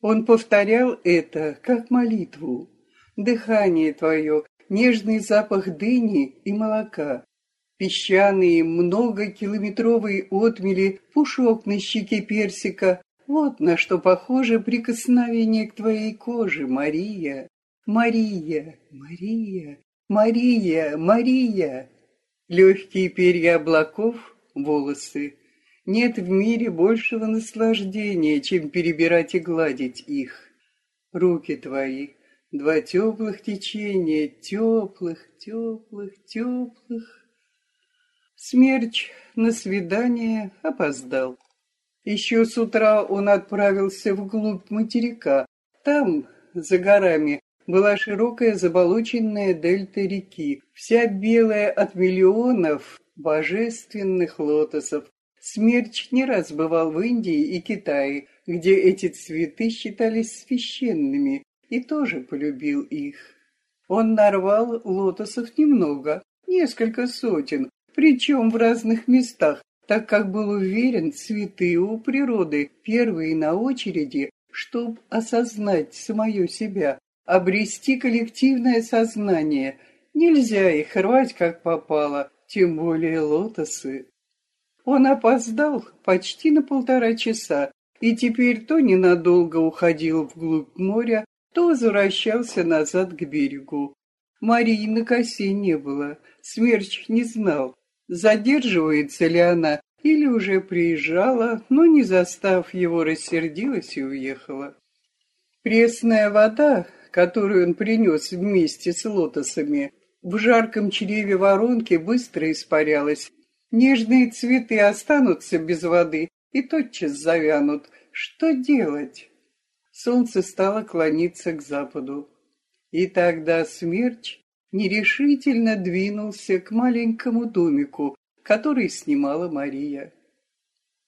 Он повторял это, как молитву. Дыхание твое, нежный запах дыни и молока, песчаные многокилометровые отмели, пушок на щеке персика. Вот на что похоже прикосновение к твоей коже, Мария. Мария, Мария, Мария, Мария. Легкие перья облаков, волосы. Нет в мире большего наслаждения, чем перебирать и гладить их. Руки твои, два теплых течения, теплых, теплых, теплых. Смерч на свидание опоздал. Еще с утра он отправился вглубь материка. Там, за горами, была широкая заболоченная дельта реки, вся белая от миллионов божественных лотосов. Смерч не раз бывал в Индии и Китае, где эти цветы считались священными, и тоже полюбил их. Он нарвал лотосов немного, несколько сотен, причем в разных местах, так как был уверен, цветы у природы первые на очереди, чтобы осознать самое себя, обрести коллективное сознание. Нельзя их рвать как попало, тем более лотосы. Он опоздал почти на полтора часа, и теперь то ненадолго уходил вглубь моря, то возвращался назад к берегу. Марии на косе не было, Смерч не знал, задерживается ли она или уже приезжала, но, не застав его, рассердилась и уехала. Пресная вода, которую он принес вместе с лотосами, в жарком чреве воронки быстро испарялась. Нежные цветы останутся без воды и тотчас завянут. Что делать? Солнце стало клониться к западу. И тогда смерч нерешительно двинулся к маленькому домику, который снимала Мария.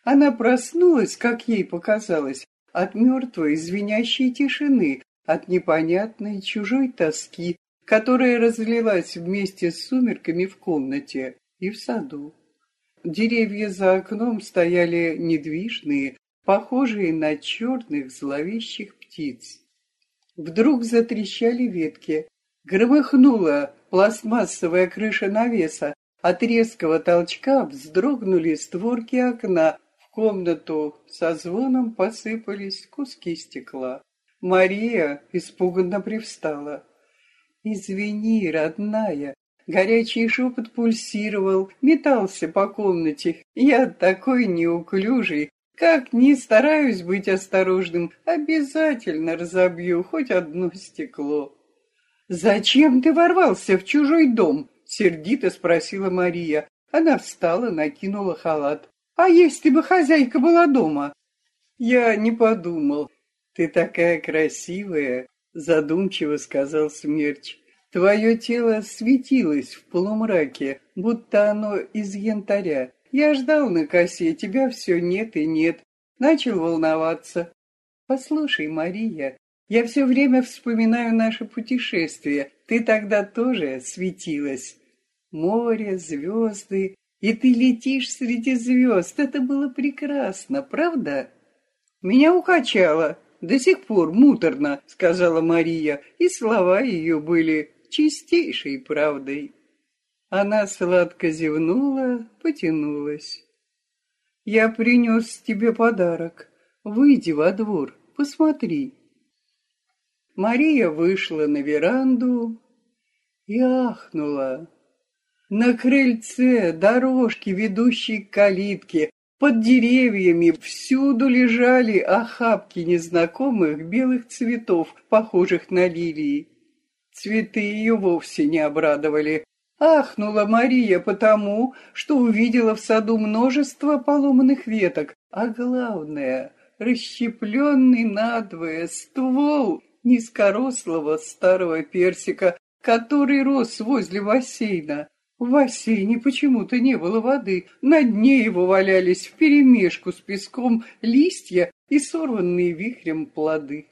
Она проснулась, как ей показалось, от мертвой звенящей тишины, от непонятной чужой тоски, которая разлилась вместе с сумерками в комнате и в саду. Деревья за окном стояли недвижные, похожие на черных зловещих птиц. Вдруг затрещали ветки, громыхнула пластмассовая крыша навеса, от резкого толчка вздрогнули створки окна, в комнату со звоном посыпались куски стекла. Мария испуганно привстала. «Извини, родная!» Горячий шепот пульсировал, метался по комнате. «Я такой неуклюжий, как ни стараюсь быть осторожным, обязательно разобью хоть одно стекло. «Зачем ты ворвался в чужой дом?» — сердито спросила Мария. Она встала, накинула халат. «А если бы хозяйка была дома?» «Я не подумал. Ты такая красивая», — задумчиво сказал Смерч. «Твое тело светилось в полумраке, будто оно из янтаря. Я ждал на косе, тебя все нет и нет. Начал волноваться. Послушай, Мария, я все время вспоминаю наше путешествие. Ты тогда тоже светилась. Море, звезды, и ты летишь среди звезд. Это было прекрасно, правда? Меня укачало. До сих пор муторно, сказала Мария, и слова ее были чистейшей правдой. Она сладко зевнула, потянулась. «Я принес тебе подарок. Выйди во двор, посмотри». Мария вышла на веранду и ахнула. На крыльце дорожки, ведущие к калитке, под деревьями всюду лежали охапки незнакомых белых цветов, похожих на лилии. Цветы ее вовсе не обрадовали. Ахнула Мария потому, что увидела в саду множество поломанных веток, а главное — расщепленный надвое ствол низкорослого старого персика, который рос возле бассейна. В бассейне почему-то не было воды, на дне его валялись вперемешку с песком листья и сорванные вихрем плоды.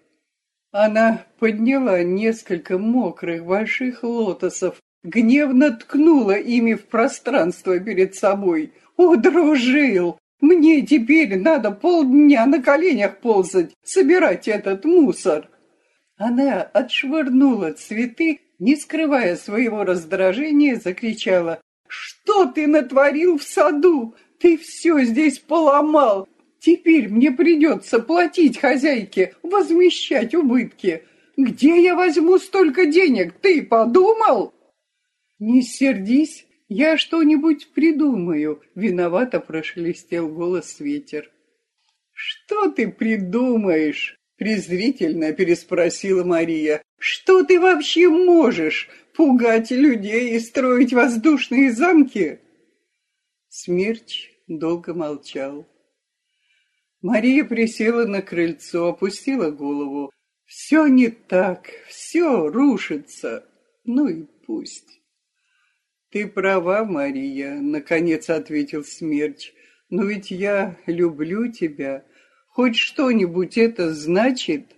Она подняла несколько мокрых больших лотосов, гневно ткнула ими в пространство перед собой. «Удружил! Мне теперь надо полдня на коленях ползать, собирать этот мусор. Она отшвырнула цветы, не скрывая своего раздражения, закричала. «Что ты натворил в саду? Ты все здесь поломал! Теперь мне придется платить хозяйке, возмещать убытки. Где я возьму столько денег? Ты подумал?» «Не сердись, я что-нибудь придумаю», — виновато прошелестел голос ветер. «Что ты придумаешь?» — презрительно переспросила Мария. «Что ты вообще можешь? Пугать людей и строить воздушные замки?» Смерч долго молчал. Мария присела на крыльцо, опустила голову. «Все не так, все рушится. Ну и пусть». «Ты права, Мария», — наконец ответил Смерч. «Но ведь я люблю тебя. Хоть что-нибудь это значит?»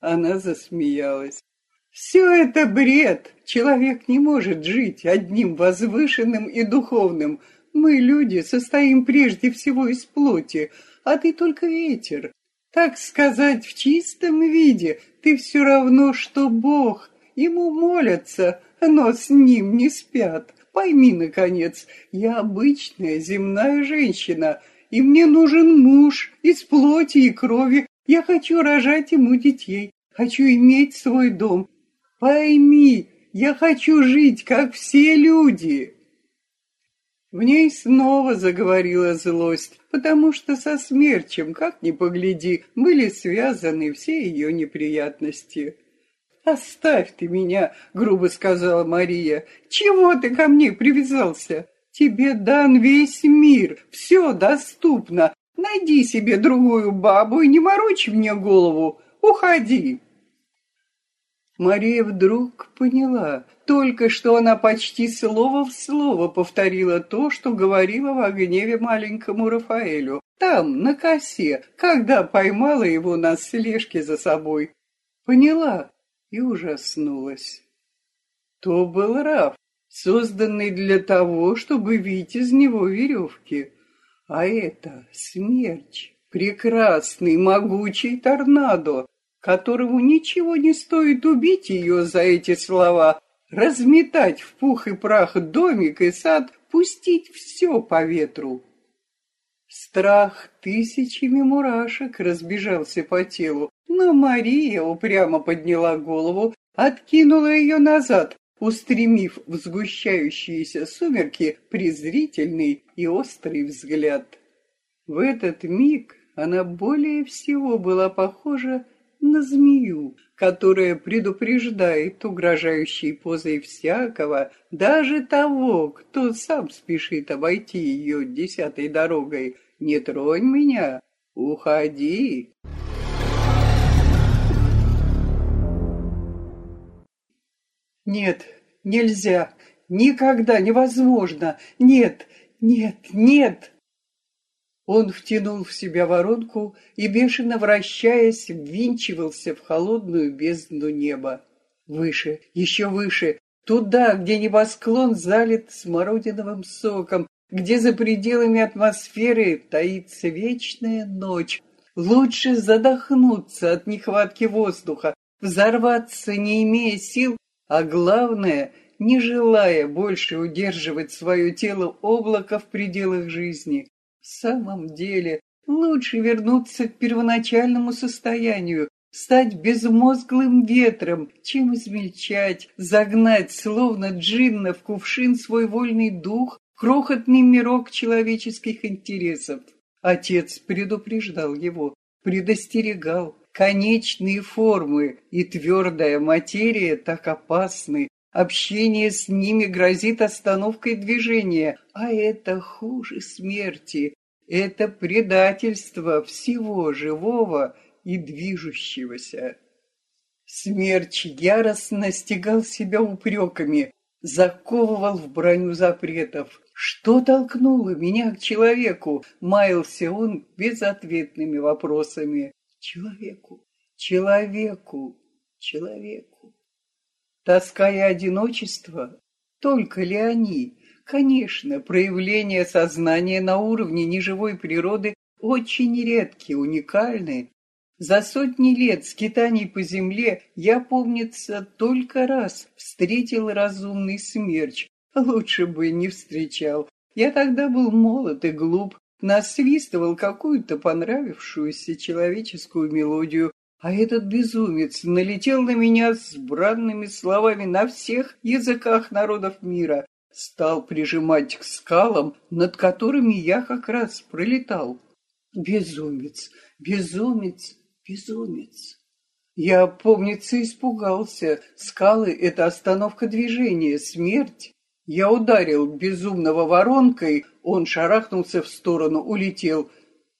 Она засмеялась. «Все это бред. Человек не может жить одним возвышенным и духовным. Мы, люди, состоим прежде всего из плоти, а ты только ветер. Так сказать, в чистом виде ты все равно, что Бог. Ему молятся, но с ним не спят. Пойми, наконец, я обычная земная женщина, и мне нужен муж из плоти и крови. Я хочу рожать ему детей, хочу иметь свой дом. Пойми, я хочу жить, как все люди. В ней снова заговорила злость, потому что со смерчем, как ни погляди, были связаны все ее неприятности. «Оставь ты меня», — грубо сказала Мария. «Чего ты ко мне привязался? Тебе дан весь мир, все доступно. Найди себе другую бабу и не морочь мне голову. Уходи». Мария вдруг поняла. Только что она почти слово в слово повторила то, что говорила в гневе маленькому Рафаэлю. Там, на косе, когда поймала его на слежке за собой. Поняла, и ужаснулась. То был Раф, созданный для того, чтобы вить из него веревки. А это смерч, прекрасный, могучий торнадо, которому ничего не стоит убить ее за эти слова, разметать в пух и прах домик и сад, пустить все по ветру. Страх тысячами мурашек разбежался по телу, но Мария упрямо подняла голову, откинула ее назад, устремив в сгущающиеся сумерки презрительный и острый взгляд. В этот миг она более всего была похожа на змею, которая предупреждает угрожающей позой всякого, даже того, кто сам спешит обойти ее десятой дорогой. «Не тронь меня! Уходи!» Нет, нельзя, никогда невозможно, нет, нет, нет. Он втянул в себя воронку и, бешено вращаясь, ввинчивался в холодную бездну неба. Выше, еще выше, туда, где небосклон залит смородиновым соком, где за пределами атмосферы таится вечная ночь. Лучше задохнуться от нехватки воздуха, взорваться, не имея сил, а главное, не желая больше удерживать свое тело облака в пределах жизни. В самом деле, лучше вернуться к первоначальному состоянию, стать безмозглым ветром, чем измельчать, загнать, словно джинна, в кувшин свой вольный дух, крохотный мирок человеческих интересов. Отец предупреждал его, предостерегал, конечные формы и твердая материя так опасны. Общение с ними грозит остановкой движения, а это хуже смерти. Это предательство всего живого и движущегося. Смерч яростно стегал себя упреками, заковывал в броню запретов. Что толкнуло меня к человеку? Маялся он безответными вопросами человеку, человеку, человеку. Тоска и одиночество, только ли они, Конечно, проявления сознания на уровне неживой природы очень редкие, уникальны. За сотни лет скитаний по земле я, помнится, только раз встретил разумный смерч. Лучше бы не встречал. Я тогда был молод и глуп, насвистывал какую-то понравившуюся человеческую мелодию, а этот безумец налетел на меня с бранными словами на всех языках народов мира, стал прижимать к скалам, над которыми я как раз пролетал. Безумец, безумец, безумец. Я, помнится, испугался. Скалы — это остановка движения, смерть. Я ударил безумного воронкой, он шарахнулся в сторону, улетел.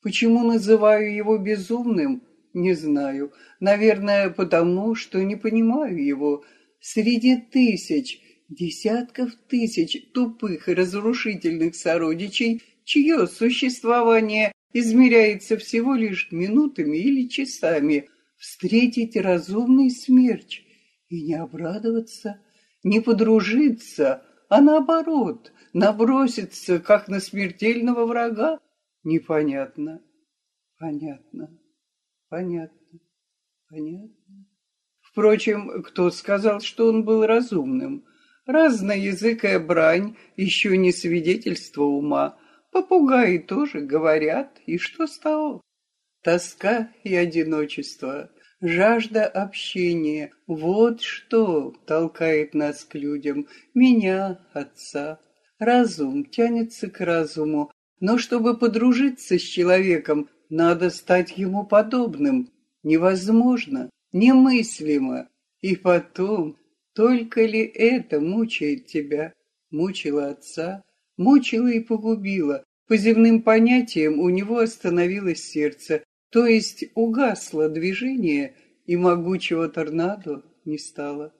Почему называю его безумным? Не знаю. Наверное, потому, что не понимаю его. Среди тысяч, десятков тысяч тупых и разрушительных сородичей, чье существование измеряется всего лишь минутами или часами, встретить разумный смерч и не обрадоваться, не подружиться, а наоборот, наброситься, как на смертельного врага, непонятно, понятно, понятно, понятно. Впрочем, кто сказал, что он был разумным? Разноязыкая брань еще не свидетельство ума, Попугаи тоже говорят, и что с того? Тоска и одиночество, жажда общения — вот что толкает нас к людям, меня, отца. Разум тянется к разуму, но чтобы подружиться с человеком, надо стать ему подобным. Невозможно, немыслимо. И потом, только ли это мучает тебя? Мучило отца, мучила и погубила. По земным понятиям у него остановилось сердце, то есть угасло движение, и могучего торнадо не стало.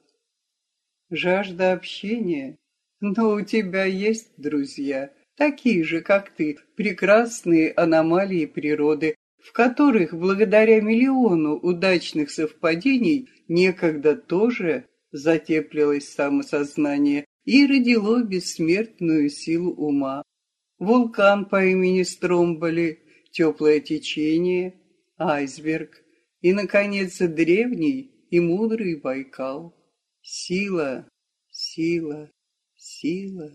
Жажда общения. Но у тебя есть друзья, такие же, как ты, прекрасные аномалии природы, в которых, благодаря миллиону удачных совпадений, некогда тоже затеплилось самосознание, и родило бессмертную силу ума. Вулкан по имени Стромболи, теплое течение, айсберг и, наконец, древний и мудрый Байкал. Сила, сила, сила.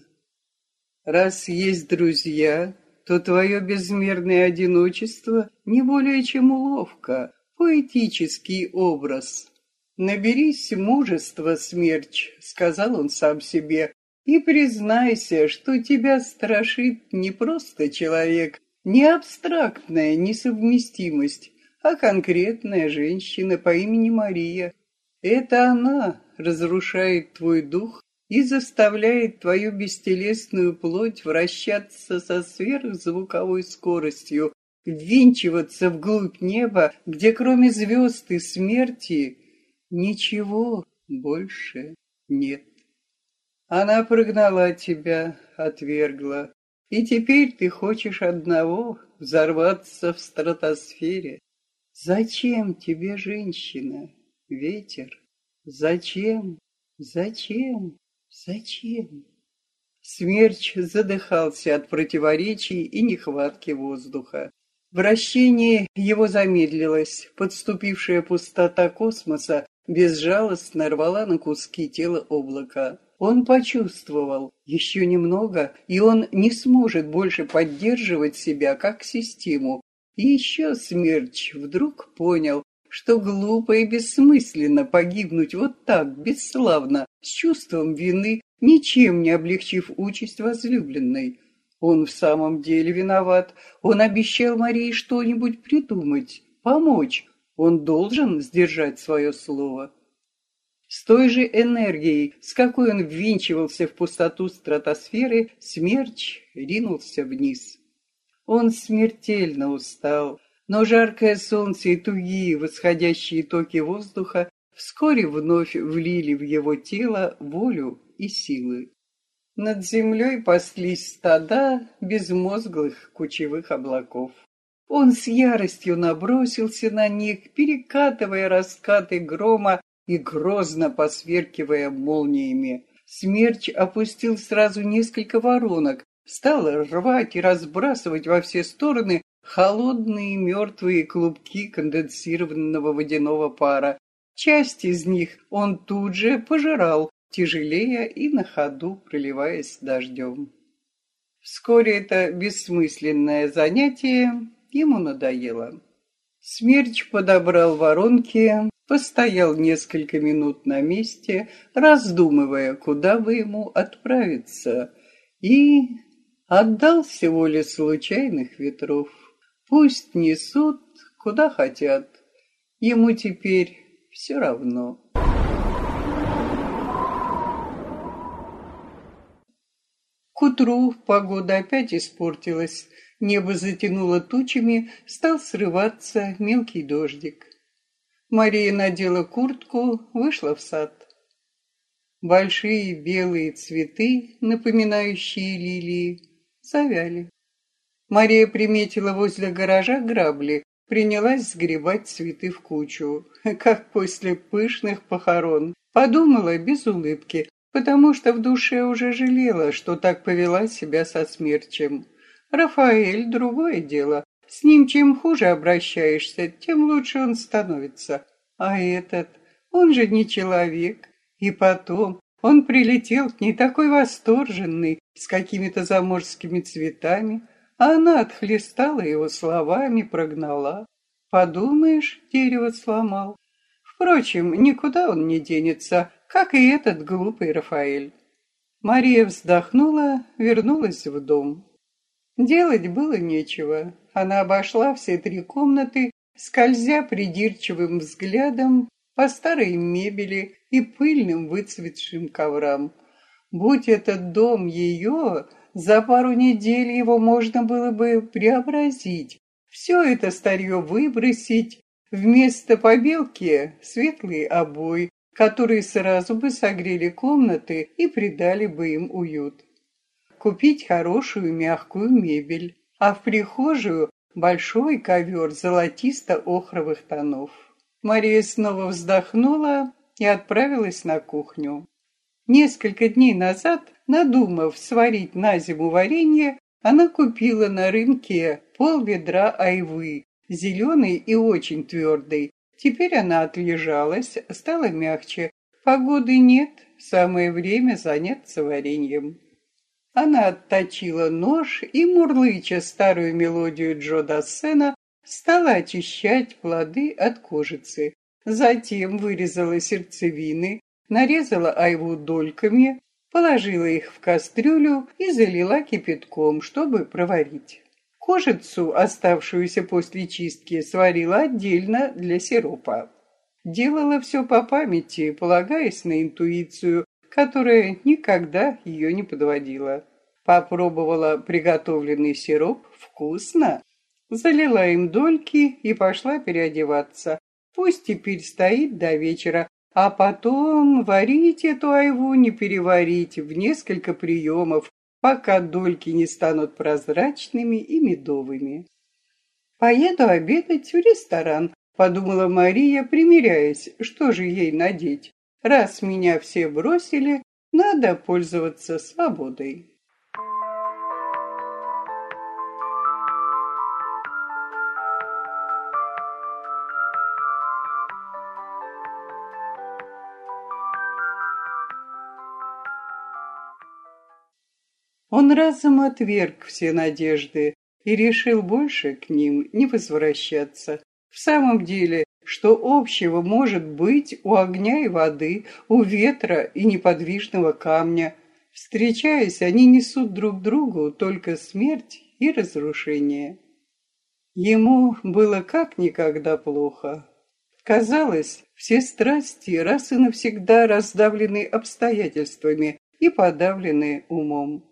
Раз есть друзья, то твое безмерное одиночество не более чем уловка, поэтический образ, «Наберись мужества, смерч», — сказал он сам себе, «и признайся, что тебя страшит не просто человек, не абстрактная несовместимость, а конкретная женщина по имени Мария. Это она разрушает твой дух и заставляет твою бестелесную плоть вращаться со сверхзвуковой скоростью, ввинчиваться вглубь неба, где кроме звезд и смерти Ничего больше нет. Она прогнала тебя, отвергла, и теперь ты хочешь одного взорваться в стратосфере. Зачем тебе женщина, ветер? Зачем? Зачем? Зачем? Смерч задыхался от противоречий и нехватки воздуха. Вращение его замедлилось, подступившая пустота космоса безжалостно рвала на куски тело облака. Он почувствовал, еще немного, и он не сможет больше поддерживать себя как систему. И еще Смерч вдруг понял, что глупо и бессмысленно погибнуть вот так, бесславно, с чувством вины, ничем не облегчив участь возлюбленной. Он в самом деле виноват. Он обещал Марии что-нибудь придумать, помочь. Он должен сдержать свое слово. С той же энергией, с какой он ввинчивался в пустоту стратосферы, смерч ринулся вниз. Он смертельно устал, но жаркое солнце и тугие восходящие токи воздуха вскоре вновь влили в его тело волю и силы. Над землей паслись стада безмозглых кучевых облаков. Он с яростью набросился на них, перекатывая раскаты грома и грозно посверкивая молниями. Смерч опустил сразу несколько воронок, стал рвать и разбрасывать во все стороны холодные мертвые клубки конденсированного водяного пара. Часть из них он тут же пожирал, тяжелея и на ходу проливаясь дождем. Вскоре это бессмысленное занятие ему надоело. Смерч подобрал воронки, постоял несколько минут на месте, раздумывая, куда бы ему отправиться, и отдался воле случайных ветров. Пусть несут, куда хотят, ему теперь все равно. К утру погода опять испортилась, небо затянуло тучами, стал срываться мелкий дождик. Мария надела куртку, вышла в сад. Большие белые цветы, напоминающие лилии, завяли. Мария приметила возле гаража грабли, принялась сгребать цветы в кучу, как после пышных похорон. Подумала без улыбки, потому что в душе уже жалела, что так повела себя со смерчем. Рафаэль — другое дело. С ним чем хуже обращаешься, тем лучше он становится. А этот, он же не человек. И потом, он прилетел не такой восторженный, с какими-то заморскими цветами, а она отхлестала его словами, прогнала. Подумаешь, дерево сломал. Впрочем, никуда он не денется, как и этот глупый Рафаэль. Мария вздохнула, вернулась в дом. Делать было нечего. Она обошла все три комнаты, скользя придирчивым взглядом по старой мебели и пыльным выцветшим коврам. Будь этот дом ее, за пару недель его можно было бы преобразить, все это старье выбросить, вместо побелки светлые обои, которые сразу бы согрели комнаты и придали бы им уют. Купить хорошую мягкую мебель, а в прихожую большой ковер золотисто-охровых тонов. Мария снова вздохнула и отправилась на кухню. Несколько дней назад, надумав сварить на зиму варенье, она купила на рынке пол ведра айвы, зеленый и очень твердый, Теперь она отлежалась, стала мягче. Погоды нет, самое время заняться вареньем. Она отточила нож и, мурлыча старую мелодию Джо Дассена, стала очищать плоды от кожицы. Затем вырезала сердцевины, нарезала айву дольками, положила их в кастрюлю и залила кипятком, чтобы проварить. Кожицу, оставшуюся после чистки, сварила отдельно для сиропа. Делала все по памяти, полагаясь на интуицию, которая никогда ее не подводила. Попробовала приготовленный сироп вкусно, залила им дольки и пошла переодеваться. Пусть теперь стоит до вечера, а потом варить эту айву не переварить в несколько приемов, пока дольки не станут прозрачными и медовыми. «Поеду обедать в ресторан», — подумала Мария, примиряясь, что же ей надеть. «Раз меня все бросили, надо пользоваться свободой». Он разом отверг все надежды и решил больше к ним не возвращаться. В самом деле, что общего может быть у огня и воды, у ветра и неподвижного камня? Встречаясь, они несут друг другу только смерть и разрушение. Ему было как никогда плохо. Казалось, все страсти раз и навсегда раздавлены обстоятельствами и подавлены умом.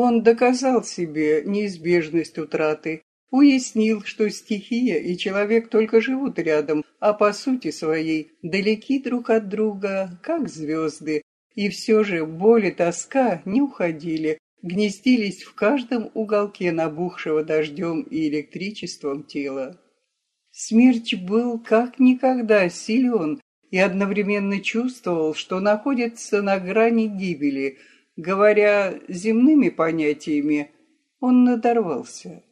Он доказал себе неизбежность утраты, уяснил, что стихия и человек только живут рядом, а по сути своей далеки друг от друга, как звезды, и все же боль и тоска не уходили, гнездились в каждом уголке набухшего дождем и электричеством тела. Смерч был как никогда силен и одновременно чувствовал, что находится на грани гибели. Говоря земными понятиями, он надорвался.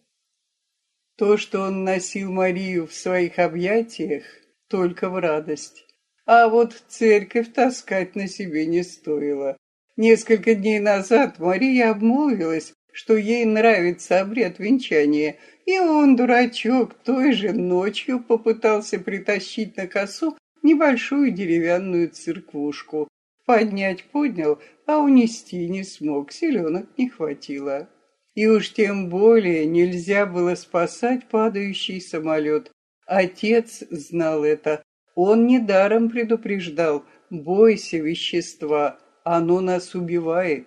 То, что он носил Марию в своих объятиях, только в радость. А вот церковь таскать на себе не стоило. Несколько дней назад Мария обмолвилась, что ей нравится обряд венчания, и он, дурачок, той же ночью попытался притащить на косу небольшую деревянную церквушку. Поднять поднял, а унести не смог, селенок не хватило. И уж тем более нельзя было спасать падающий самолет. Отец знал это. Он недаром предупреждал, бойся вещества, оно нас убивает.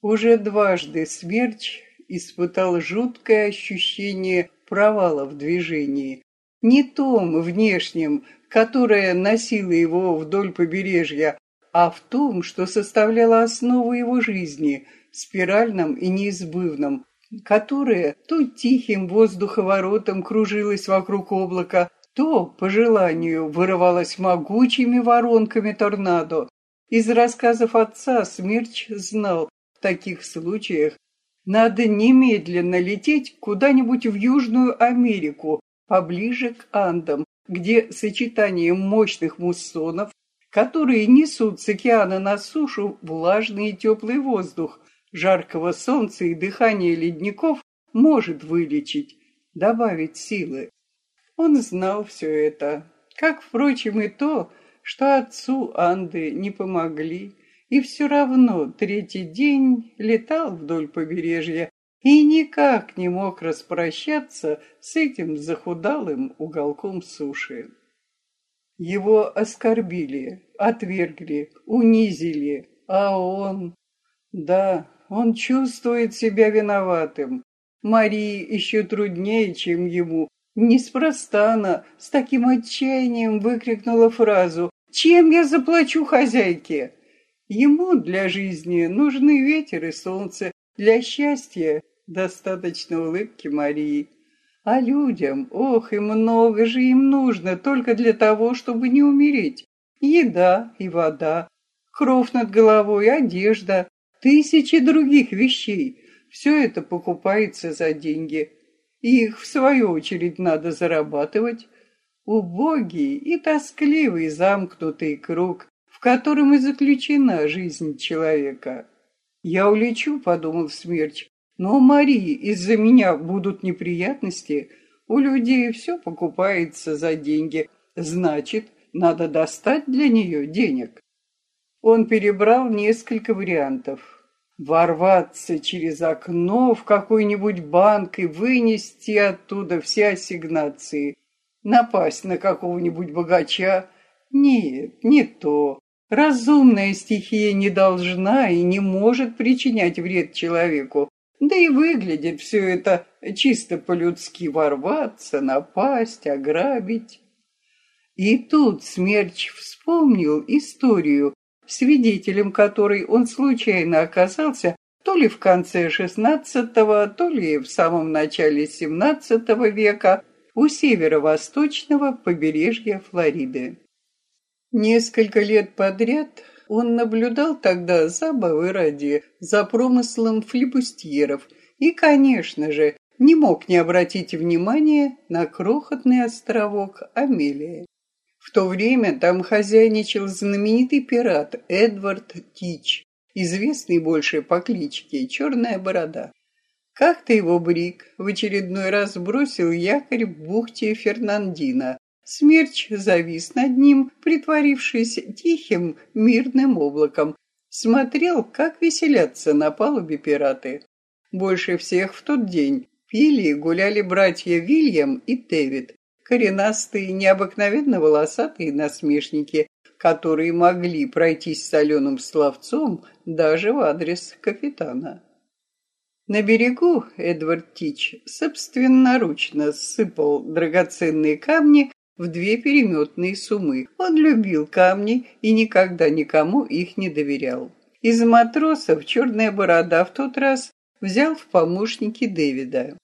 Уже дважды смерч испытал жуткое ощущение провала в движении. Не том внешнем, которое носило его вдоль побережья, а в том, что составляло основу его жизни, спиральном и неизбывном, которое то тихим воздуховоротом кружилось вокруг облака, то, по желанию, вырывалось могучими воронками торнадо. Из рассказов отца Смерч знал, в таких случаях надо немедленно лететь куда-нибудь в Южную Америку, поближе к Андам, где сочетанием мощных муссонов, которые несут с океана на сушу влажный и теплый воздух, жаркого солнца и дыхания ледников, может вылечить, добавить силы. Он знал все это, как, впрочем, и то, что отцу Анды не помогли, и все равно третий день летал вдоль побережья, и никак не мог распрощаться с этим захудалым уголком суши. Его оскорбили, отвергли, унизили, а он... Да, он чувствует себя виноватым. Марии еще труднее, чем ему. Неспроста она с таким отчаянием выкрикнула фразу «Чем я заплачу хозяйке?» Ему для жизни нужны ветер и солнце, для счастья достаточно улыбки Марии. А людям, ох, и много же им нужно только для того, чтобы не умереть. Еда и вода, кров над головой, одежда, тысячи других вещей. Все это покупается за деньги. Их, в свою очередь, надо зарабатывать. Убогий и тоскливый замкнутый круг, в котором и заключена жизнь человека. «Я улечу», — подумал Смерч, но Марии из-за меня будут неприятности. У людей все покупается за деньги. Значит, надо достать для нее денег. Он перебрал несколько вариантов. Ворваться через окно в какой-нибудь банк и вынести оттуда все ассигнации. Напасть на какого-нибудь богача. Нет, не то. Разумная стихия не должна и не может причинять вред человеку. Да и выглядит все это чисто по-людски ворваться, напасть, ограбить. И тут Смерч вспомнил историю, свидетелем которой он случайно оказался то ли в конце XVI, то ли в самом начале XVII века у северо-восточного побережья Флориды. Несколько лет подряд он наблюдал тогда забавы ради за промыслом флибустьеров и, конечно же, не мог не обратить внимания на крохотный островок Амелия. В то время там хозяйничал знаменитый пират Эдвард Тич, известный больше по кличке Черная Борода. Как-то его брик в очередной раз бросил якорь в бухте Фернандина, Смерч завис над ним, притворившись тихим, мирным облаком. Смотрел, как веселятся на палубе пираты. Больше всех в тот день пили и гуляли братья Вильям и Тевит, коренастые, необыкновенно волосатые насмешники, которые могли пройтись соленым словцом даже в адрес капитана. На берегу Эдвард Тич собственноручно сыпал драгоценные камни в две переметные суммы. Он любил камни и никогда никому их не доверял. Из матросов черная борода в тот раз взял в помощники Дэвида.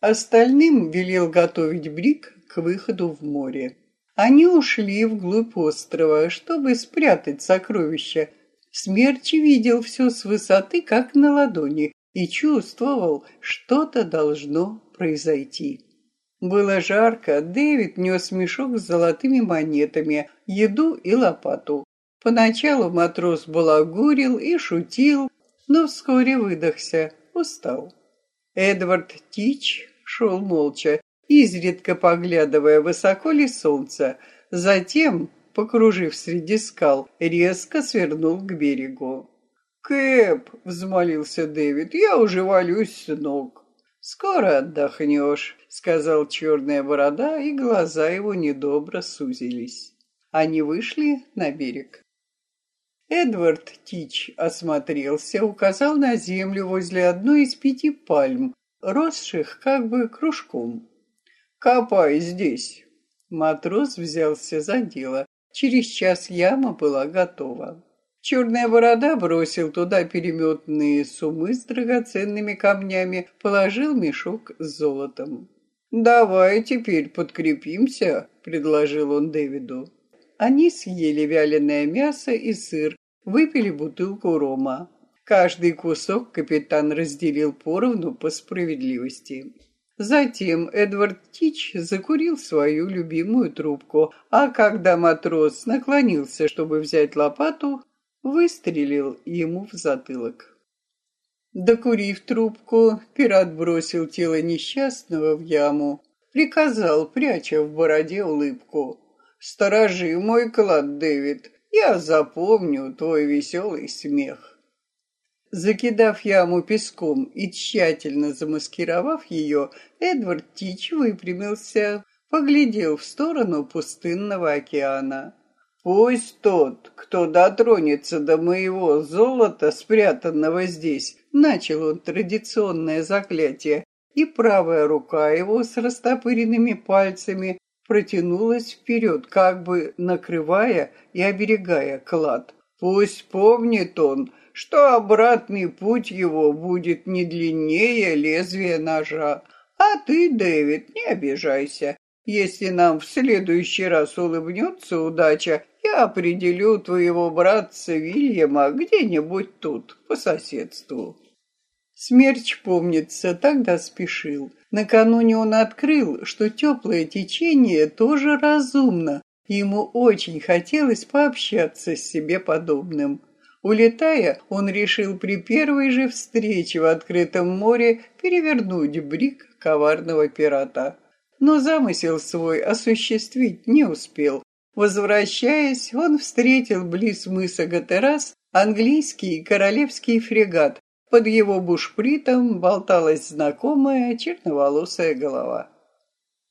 Остальным велел готовить брик к выходу в море. Они ушли вглубь острова, чтобы спрятать сокровища. Смерч видел все с высоты, как на ладони, и чувствовал, что-то должно произойти. Было жарко, Дэвид нес мешок с золотыми монетами, еду и лопату. Поначалу матрос балагурил и шутил, но вскоре выдохся, устал. Эдвард Тич шел молча, изредка поглядывая, высоко ли солнце. Затем, покружив среди скал, резко свернул к берегу. «Кэп!» — взмолился Дэвид. «Я уже валюсь с ног». «Скоро отдохнешь», — сказал черная борода, и глаза его недобро сузились. Они вышли на берег. Эдвард Тич осмотрелся, указал на землю возле одной из пяти пальм, росших как бы кружком. «Копай здесь!» Матрос взялся за дело. Через час яма была готова. Черная борода бросил туда переметные сумы с драгоценными камнями, положил мешок с золотом. «Давай теперь подкрепимся», — предложил он Дэвиду. Они съели вяленое мясо и сыр, выпили бутылку рома. Каждый кусок капитан разделил поровну по справедливости. Затем Эдвард Тич закурил свою любимую трубку, а когда матрос наклонился, чтобы взять лопату, выстрелил ему в затылок. Докурив трубку, пират бросил тело несчастного в яму, приказал, пряча в бороде улыбку. «Сторожи мой клад, Дэвид, я запомню твой веселый смех». Закидав яму песком и тщательно замаскировав ее, Эдвард Тич выпрямился, поглядел в сторону пустынного океана. Пусть тот, кто дотронется до моего золота, спрятанного здесь, начал он традиционное заклятие, и правая рука его с растопыренными пальцами протянулась вперед, как бы накрывая и оберегая клад. Пусть помнит он, что обратный путь его будет не длиннее лезвия ножа. А ты, Дэвид, не обижайся. Если нам в следующий раз улыбнется удача, я определю твоего братца Вильяма где-нибудь тут, по соседству». Смерч, помнится, тогда спешил. Накануне он открыл, что теплое течение тоже разумно. Ему очень хотелось пообщаться с себе подобным. Улетая, он решил при первой же встрече в открытом море перевернуть брик коварного пирата. Но замысел свой осуществить не успел. Возвращаясь, он встретил близ мыса Гатерас английский королевский фрегат. Под его бушпритом болталась знакомая черноволосая голова.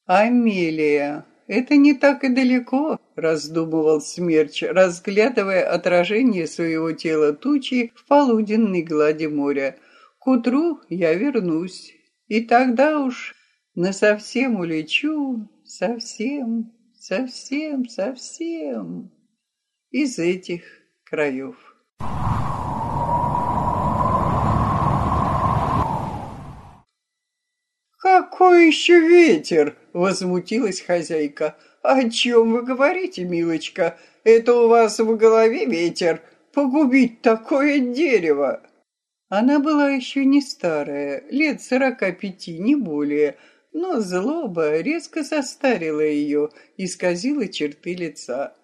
«Амелия, это не так и далеко», — раздумывал Смерч, разглядывая отражение своего тела тучи в полуденной глади моря. «К утру я вернусь, и тогда уж насовсем улечу, совсем» совсем, совсем из этих краев. «Какой еще ветер?» — возмутилась хозяйка. «О чем вы говорите, милочка? Это у вас в голове ветер? Погубить такое дерево!» Она была еще не старая, лет сорока пяти, не более, но злоба резко состарила ее, исказила черты лица.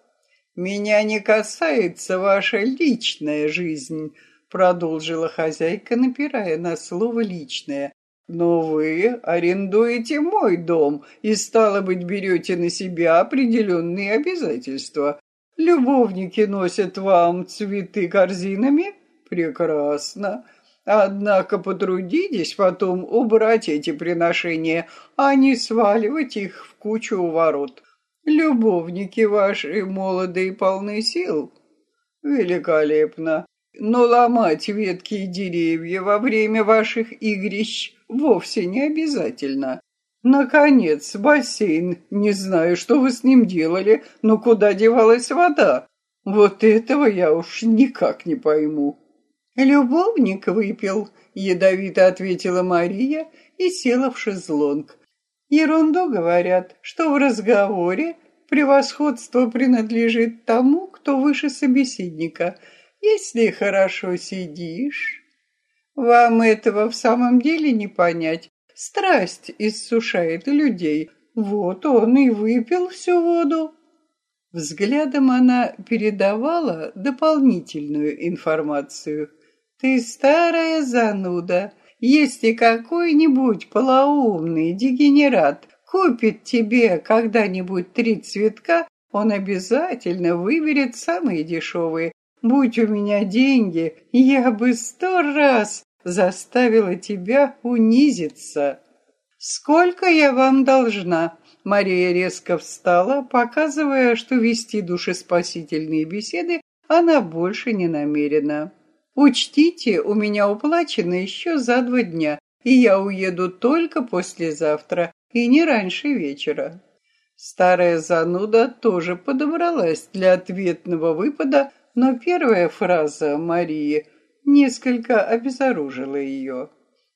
«Меня не касается ваша личная жизнь», — продолжила хозяйка, напирая на слово «личное». «Но вы арендуете мой дом и, стало быть, берете на себя определенные обязательства. Любовники носят вам цветы корзинами? Прекрасно. Однако потрудитесь потом убрать эти приношения, а не сваливать их в кучу у ворот. Любовники ваши молоды и полны сил. Великолепно. Но ломать ветки и деревья во время ваших игрищ вовсе не обязательно. Наконец, бассейн. Не знаю, что вы с ним делали, но куда девалась вода? Вот этого я уж никак не пойму. «Любовник выпил», — ядовито ответила Мария и села в шезлонг. «Ерунду говорят, что в разговоре превосходство принадлежит тому, кто выше собеседника. Если хорошо сидишь, вам этого в самом деле не понять. Страсть иссушает людей. Вот он и выпил всю воду. Взглядом она передавала дополнительную информацию. «Ты старая зануда. Если какой-нибудь полоумный дегенерат купит тебе когда-нибудь три цветка, он обязательно выберет самые дешевые. Будь у меня деньги, я бы сто раз заставила тебя унизиться. Сколько я вам должна? Мария резко встала, показывая, что вести душеспасительные беседы она больше не намерена. Учтите, у меня уплачено еще за два дня, и я уеду только послезавтра, и не раньше вечера. Старая зануда тоже подобралась для ответного выпада, но первая фраза Марии несколько обезоружила ее.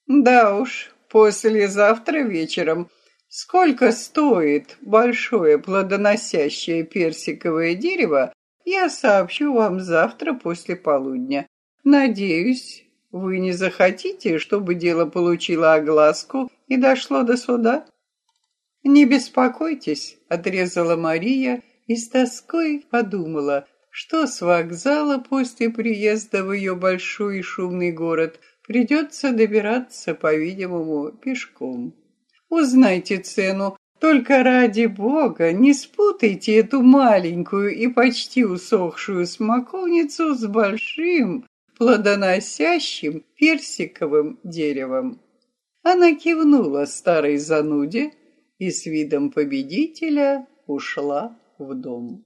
Да уж, послезавтра вечером. Сколько стоит большое плодоносящее персиковое дерево, я сообщу вам завтра после полудня. Надеюсь, вы не захотите, чтобы дело получило огласку и дошло до суда? Не беспокойтесь, отрезала Мария и с тоской подумала, что с вокзала после приезда в ее большой и шумный город придется добираться, по-видимому, пешком. Узнайте цену, только ради бога не спутайте эту маленькую и почти усохшую смоковницу с большим, плодоносящим персиковым деревом. Она кивнула старой зануде и с видом победителя ушла в дом.